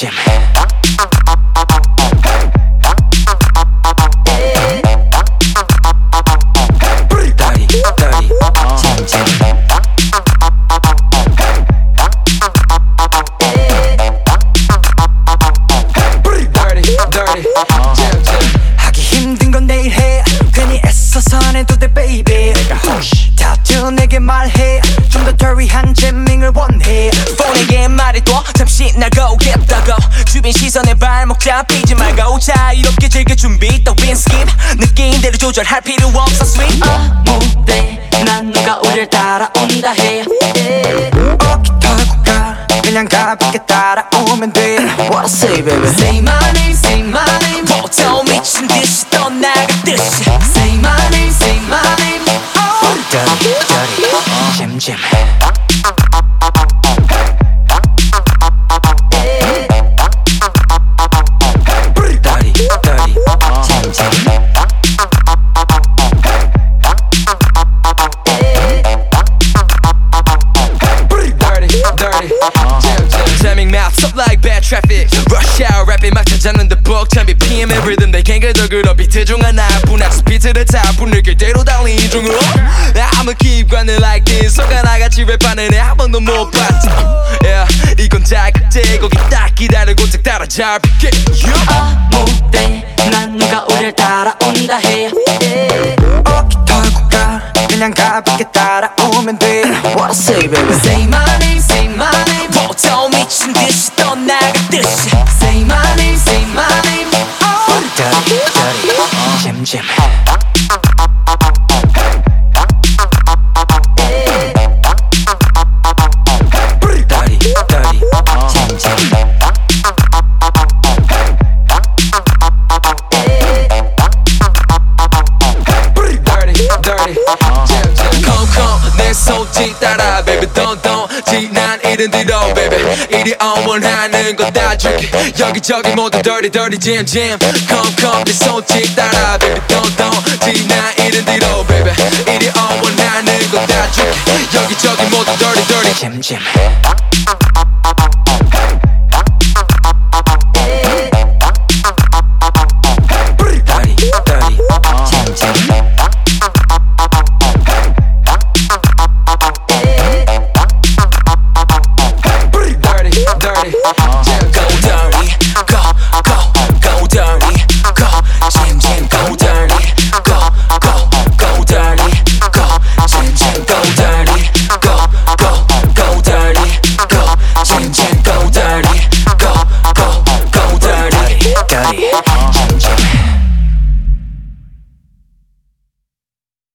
잼잼 다리 다리 잼잼 Dirty, dirty, jam, jam. 하기 힘든 건 내일 해. 괜히 애써서 안 해도 돼 baby. 다투 내게 말해. 좀더 dirty한 잼 밍을 원해 폰에게 말해도 잠시 나가오겠다고. 주변 시선에 발목 잡히지 말고 자유롭게 즐길 준비. 또윈 스킵. 느낀 대로 조절할 필요 없어 sweet. 아무 때난 누가 우릴 따라온다 해. 어깨 타고 가? 그냥 가볍게 따라오면 돼. What I say baby? Say my name, say my name. 보통 미친 듯이 떠나가듯이. Say my name, say my name. dirty, 잼잼. Dirty, rapping 막 찾았는데 벅찬 BPM의 rhythm. 내 갱글더 그런 비트 중 하나뿐 아직 비트를 타뿐 느낄 대로 달린 중으로. I'ma keep grinding like this. 소가 나같이 랩하는 애한 번도 못 봤지. Yeah 이건 자극제 거기 딱 기다리고 딱 따라잡을게. Yeah. 아무 때난 누가 우릴 따라온다 해. 어깨 타고 가 그냥 가볍게 따라오면 돼. What I say baby. Say my name, say my name 보통 미친 듯이 떠나가듯이 Say my name, say my name Dirty, dirty, 잼잼 Dirty, dirty, Dirty, dirty, 잼잼 콩콩 내 손짓 따라 baby don't don't 지난 일은 뒤로 baby 이리 on 원하는 거다 줄게 여기저기 모두 dirty dirty jam jam 콩콩 내 손짓 따라 baby don't don't 지난 일은 뒤로 baby 이리 on 원하는 거다 줄게 여기저기 모두 dirty dirty 잼잼